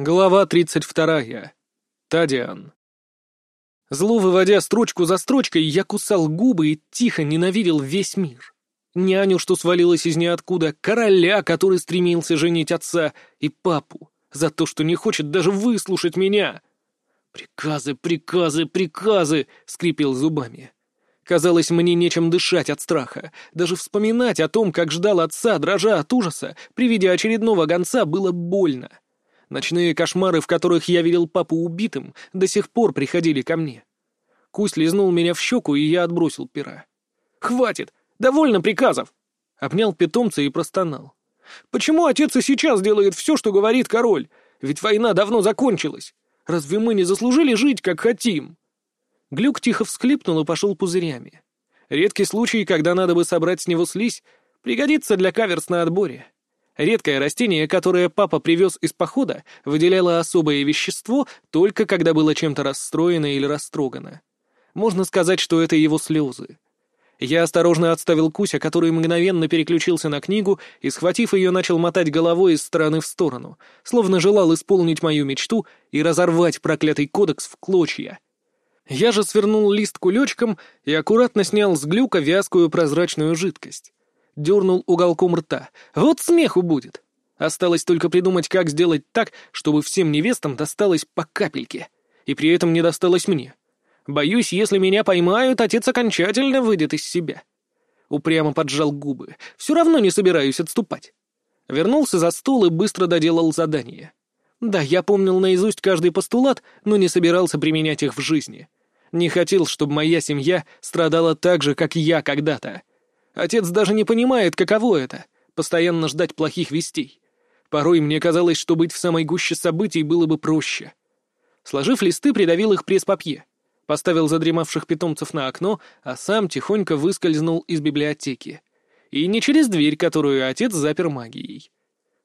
Глава 32. Тадиан. Зло выводя строчку за строчкой, я кусал губы и тихо ненавидел весь мир. Няню, что свалилась из ниоткуда, короля, который стремился женить отца, и папу, за то, что не хочет даже выслушать меня. «Приказы, приказы, приказы!» — скрипел зубами. Казалось, мне нечем дышать от страха. Даже вспоминать о том, как ждал отца, дрожа от ужаса, при виде очередного гонца, было больно. Ночные кошмары, в которых я видел папу убитым, до сих пор приходили ко мне. Кусь лизнул меня в щеку, и я отбросил пера. «Хватит! Довольно приказов!» Обнял питомца и простонал. «Почему отец и сейчас делает все, что говорит король? Ведь война давно закончилась. Разве мы не заслужили жить, как хотим?» Глюк тихо всхлипнул и пошел пузырями. Редкий случай, когда надо бы собрать с него слизь, пригодится для каверс на отборе. Редкое растение, которое папа привез из похода, выделяло особое вещество только когда было чем-то расстроено или растрогано. Можно сказать, что это его слезы. Я осторожно отставил Куся, который мгновенно переключился на книгу и, схватив ее, начал мотать головой из стороны в сторону, словно желал исполнить мою мечту и разорвать проклятый кодекс в клочья. Я же свернул лист кулечком и аккуратно снял с глюка вязкую прозрачную жидкость дернул уголком рта. Вот смеху будет. Осталось только придумать, как сделать так, чтобы всем невестам досталось по капельке. И при этом не досталось мне. Боюсь, если меня поймают, отец окончательно выйдет из себя. Упрямо поджал губы. Все равно не собираюсь отступать. Вернулся за стол и быстро доделал задание. Да, я помнил наизусть каждый постулат, но не собирался применять их в жизни. Не хотел, чтобы моя семья страдала так же, как я когда-то. Отец даже не понимает, каково это — постоянно ждать плохих вестей. Порой мне казалось, что быть в самой гуще событий было бы проще. Сложив листы, придавил их пресс-папье, поставил задремавших питомцев на окно, а сам тихонько выскользнул из библиотеки. И не через дверь, которую отец запер магией.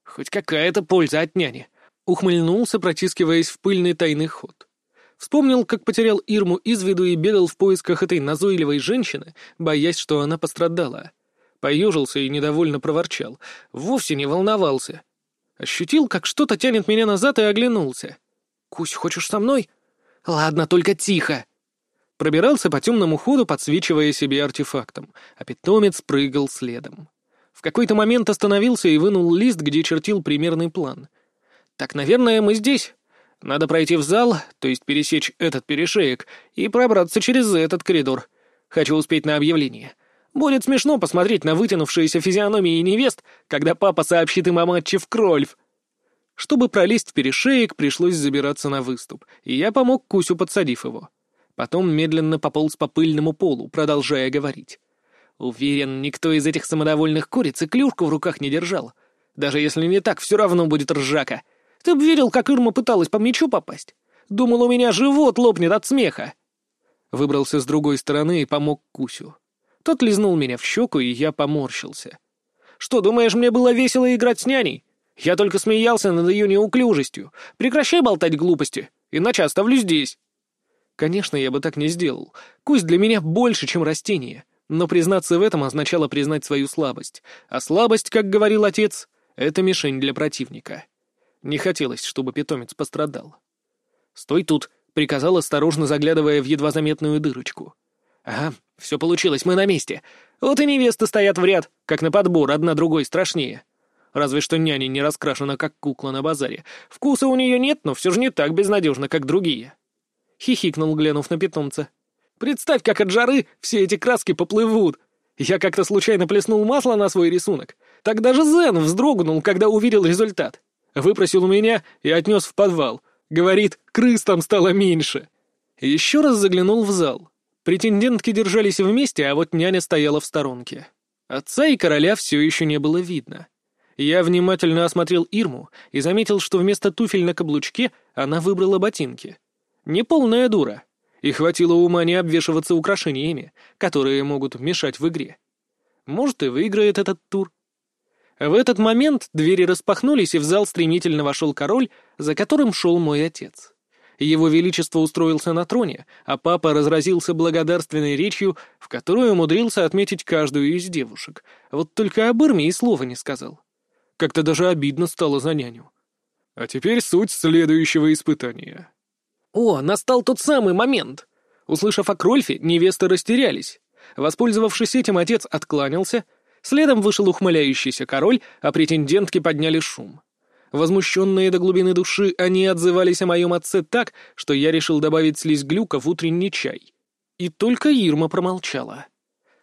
Хоть какая-то польза от няни. Ухмыльнулся, протискиваясь в пыльный тайный ход. Вспомнил, как потерял Ирму из виду и бегал в поисках этой назойливой женщины, боясь, что она пострадала. Поежился и недовольно проворчал. Вовсе не волновался. Ощутил, как что-то тянет меня назад и оглянулся. «Кусь, хочешь со мной?» «Ладно, только тихо!» Пробирался по темному ходу, подсвечивая себе артефактом, а питомец прыгал следом. В какой-то момент остановился и вынул лист, где чертил примерный план. «Так, наверное, мы здесь. Надо пройти в зал, то есть пересечь этот перешеек, и пробраться через этот коридор. Хочу успеть на объявление. Будет смешно посмотреть на вытянувшиеся физиономии невест, когда папа сообщит им о матче в Крольф. Чтобы пролезть в перешеек, пришлось забираться на выступ, и я помог Кусю, подсадив его. Потом медленно пополз по пыльному полу, продолжая говорить. Уверен, никто из этих самодовольных куриц и клюшку в руках не держал. Даже если не так, все равно будет ржака. Ты б видел, как Ирма пыталась по мячу попасть? Думал, у меня живот лопнет от смеха. Выбрался с другой стороны и помог Кусю. Тот лизнул меня в щеку, и я поморщился. «Что, думаешь, мне было весело играть с няней? Я только смеялся над ее неуклюжестью. Прекращай болтать глупости, иначе оставлю здесь». Конечно, я бы так не сделал. Кусь для меня больше, чем растение. Но признаться в этом означало признать свою слабость. А слабость, как говорил отец, — это мишень для противника. Не хотелось, чтобы питомец пострадал. «Стой тут», — приказал, осторожно заглядывая в едва заметную дырочку. «Ага, все получилось, мы на месте. Вот и невесты стоят в ряд, как на подбор, одна другой страшнее. Разве что няня не раскрашена, как кукла на базаре. Вкуса у нее нет, но все же не так безнадежно, как другие». Хихикнул, глянув на питомца. «Представь, как от жары все эти краски поплывут. Я как-то случайно плеснул масло на свой рисунок. Так даже Зен вздрогнул, когда увидел результат. Выпросил у меня и отнес в подвал. Говорит, крыс там стало меньше. Еще раз заглянул в зал. Претендентки держались вместе, а вот няня стояла в сторонке. Отца и короля все еще не было видно. Я внимательно осмотрел Ирму и заметил, что вместо туфель на каблучке она выбрала ботинки. Неполная дура. И хватило ума не обвешиваться украшениями, которые могут мешать в игре. Может, и выиграет этот тур. В этот момент двери распахнулись, и в зал стремительно вошел король, за которым шел мой отец. Его Величество устроился на троне, а папа разразился благодарственной речью, в которой умудрился отметить каждую из девушек. Вот только об Ирме и слова не сказал. Как-то даже обидно стало за няню. А теперь суть следующего испытания. О, настал тот самый момент. Услышав о Крольфе, невесты растерялись. Воспользовавшись этим, отец откланялся, следом вышел ухмыляющийся король, а претендентки подняли шум. Возмущенные до глубины души, они отзывались о моем отце так, что я решил добавить слизь глюка в утренний чай. И только Ирма промолчала.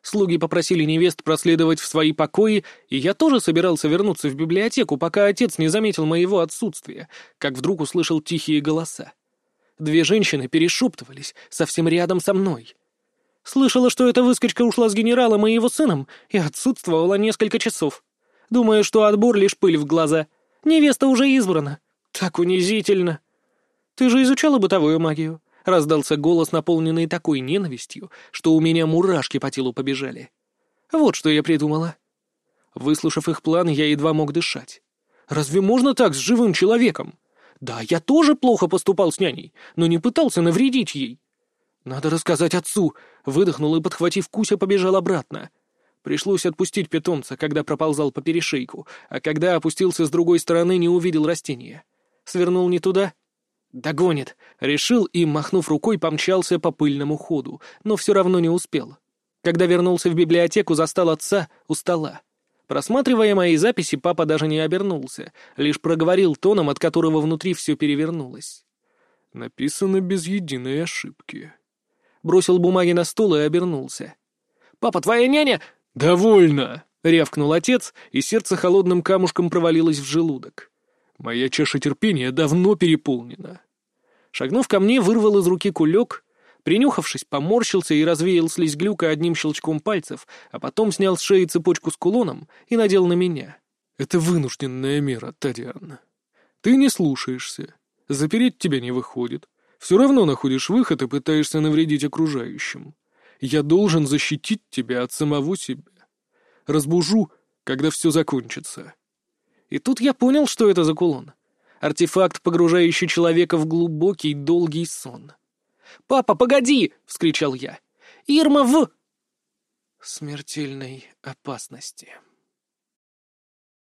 Слуги попросили невест проследовать в свои покои, и я тоже собирался вернуться в библиотеку, пока отец не заметил моего отсутствия, как вдруг услышал тихие голоса. Две женщины перешептывались совсем рядом со мной. Слышала, что эта выскочка ушла с генералом и его сыном и отсутствовала несколько часов. Думаю, что отбор лишь пыль в глаза — Невеста уже избрана. Так унизительно. Ты же изучала бытовую магию. Раздался голос, наполненный такой ненавистью, что у меня мурашки по телу побежали. Вот что я придумала. Выслушав их план, я едва мог дышать. Разве можно так с живым человеком? Да, я тоже плохо поступал с няней, но не пытался навредить ей. Надо рассказать отцу. Выдохнул и, подхватив Куся, побежал обратно. Пришлось отпустить питомца, когда проползал по перешейку, а когда опустился с другой стороны, не увидел растения. Свернул не туда? Догонит. Решил и, махнув рукой, помчался по пыльному ходу, но все равно не успел. Когда вернулся в библиотеку, застал отца у стола. Просматривая мои записи, папа даже не обернулся, лишь проговорил тоном, от которого внутри все перевернулось. «Написано без единой ошибки». Бросил бумаги на стол и обернулся. «Папа, твоя няня...» «Довольно!» — рявкнул отец, и сердце холодным камушком провалилось в желудок. «Моя чаша терпения давно переполнена». Шагнув ко мне, вырвал из руки кулек, принюхавшись, поморщился и развеял слизь глюка одним щелчком пальцев, а потом снял с шеи цепочку с кулоном и надел на меня. «Это вынужденная мера, Татьяна. Ты не слушаешься. Запереть тебя не выходит. Все равно находишь выход и пытаешься навредить окружающим. Я должен защитить тебя от самого себя. Разбужу, когда все закончится». И тут я понял, что это за кулон. Артефакт, погружающий человека в глубокий, долгий сон. «Папа, погоди!» — вскричал я. «Ирма в...» «Смертельной опасности».